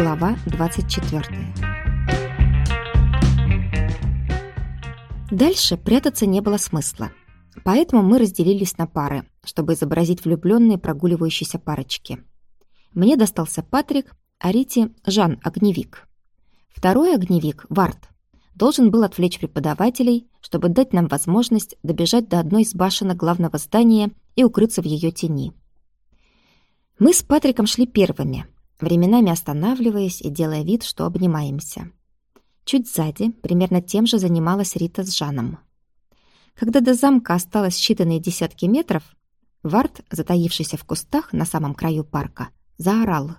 Глава 24. Дальше прятаться не было смысла. Поэтому мы разделились на пары, чтобы изобразить влюбленные прогуливающиеся парочки. Мне достался Патрик, а Рите – Жан Огневик. Второй огневик, Варт, должен был отвлечь преподавателей, чтобы дать нам возможность добежать до одной из башенок главного здания и укрыться в ее тени. Мы с Патриком шли первыми, временами останавливаясь и делая вид, что обнимаемся. Чуть сзади, примерно тем же занималась Рита с Жаном. Когда до замка осталось считанные десятки метров, Варт, затаившийся в кустах на самом краю парка, заорал.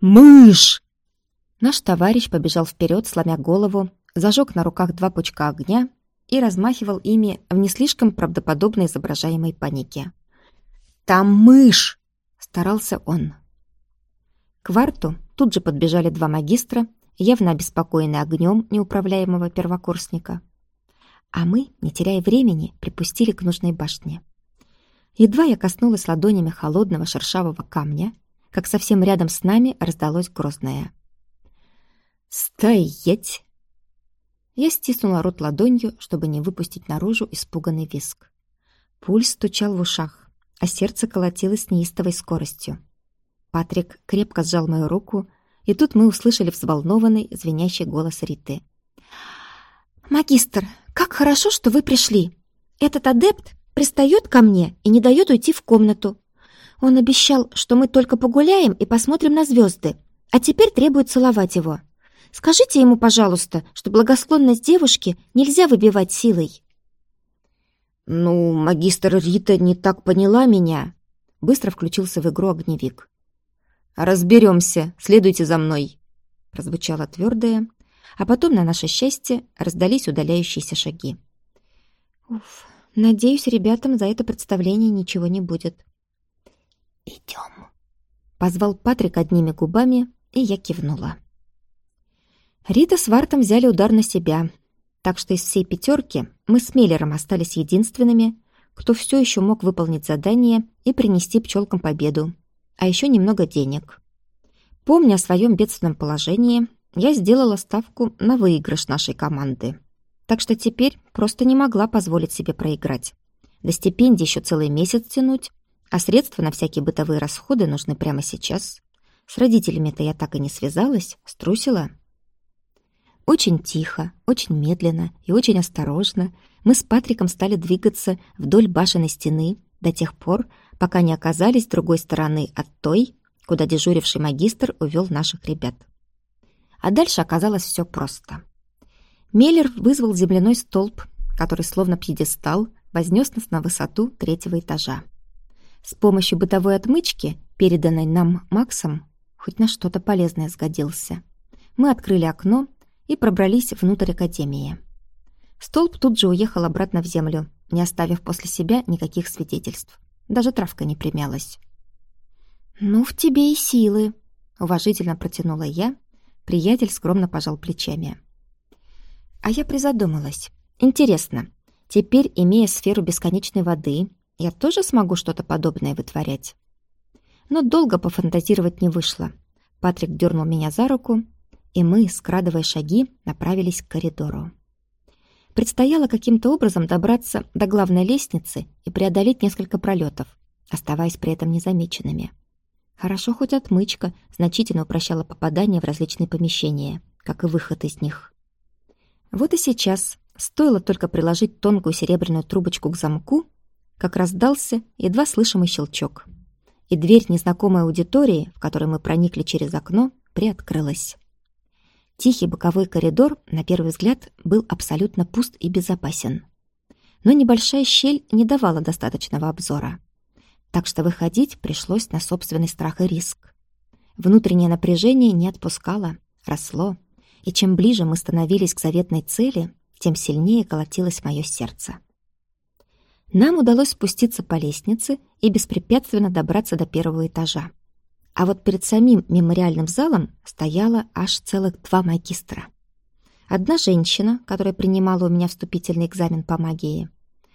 «Мышь!» Наш товарищ побежал вперед, сломя голову, зажег на руках два пучка огня и размахивал ими в не слишком правдоподобно изображаемой панике. «Там мышь!» — старался он. К варту тут же подбежали два магистра, явно обеспокоенные огнем неуправляемого первокурсника. А мы, не теряя времени, припустили к нужной башне. Едва я коснулась ладонями холодного шершавого камня, как совсем рядом с нами раздалось грозное. «Стоять!» Я стиснула рот ладонью, чтобы не выпустить наружу испуганный виск. Пульс стучал в ушах, а сердце колотилось с неистовой скоростью. Патрик крепко сжал мою руку, и тут мы услышали взволнованный, звенящий голос Риты. «Магистр, как хорошо, что вы пришли! Этот адепт пристает ко мне и не дает уйти в комнату. Он обещал, что мы только погуляем и посмотрим на звезды, а теперь требует целовать его. Скажите ему, пожалуйста, что благосклонность девушки нельзя выбивать силой». «Ну, магистр Рита не так поняла меня», — быстро включился в игру огневик. «Разберемся, следуйте за мной», — прозвучало твердое, а потом, на наше счастье, раздались удаляющиеся шаги. «Уф, надеюсь, ребятам за это представление ничего не будет». «Идем», — позвал Патрик одними губами, и я кивнула. Рита с Вартом взяли удар на себя, так что из всей пятерки мы с Миллером остались единственными, кто все еще мог выполнить задание и принести пчелкам победу а еще немного денег. Помня о своем бедственном положении, я сделала ставку на выигрыш нашей команды. Так что теперь просто не могла позволить себе проиграть. До стипендии еще целый месяц тянуть, а средства на всякие бытовые расходы нужны прямо сейчас. С родителями-то я так и не связалась, струсила. Очень тихо, очень медленно и очень осторожно мы с Патриком стали двигаться вдоль башенной стены до тех пор, пока не оказались с другой стороны от той, куда дежуривший магистр увел наших ребят. А дальше оказалось все просто. Меллер вызвал земляной столб, который словно пьедестал вознес нас на высоту третьего этажа. С помощью бытовой отмычки, переданной нам Максом, хоть на что-то полезное сгодился. Мы открыли окно и пробрались внутрь академии. Столб тут же уехал обратно в землю, не оставив после себя никаких свидетельств. Даже травка не примялась. «Ну, в тебе и силы», — уважительно протянула я. Приятель скромно пожал плечами. А я призадумалась. Интересно, теперь, имея сферу бесконечной воды, я тоже смогу что-то подобное вытворять? Но долго пофантазировать не вышло. Патрик дернул меня за руку, и мы, скрадывая шаги, направились к коридору. Предстояло каким-то образом добраться до главной лестницы и преодолеть несколько пролетов, оставаясь при этом незамеченными. Хорошо хоть отмычка значительно упрощала попадание в различные помещения, как и выход из них. Вот и сейчас, стоило только приложить тонкую серебряную трубочку к замку, как раздался едва слышимый щелчок. И дверь незнакомой аудитории, в которой мы проникли через окно, приоткрылась. Тихий боковой коридор, на первый взгляд, был абсолютно пуст и безопасен. Но небольшая щель не давала достаточного обзора. Так что выходить пришлось на собственный страх и риск. Внутреннее напряжение не отпускало, росло, и чем ближе мы становились к заветной цели, тем сильнее колотилось мое сердце. Нам удалось спуститься по лестнице и беспрепятственно добраться до первого этажа. А вот перед самим мемориальным залом стояло аж целых два магистра. Одна женщина, которая принимала у меня вступительный экзамен по магии,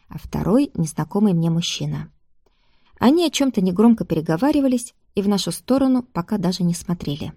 а второй — незнакомый мне мужчина. Они о чем-то негромко переговаривались и в нашу сторону пока даже не смотрели.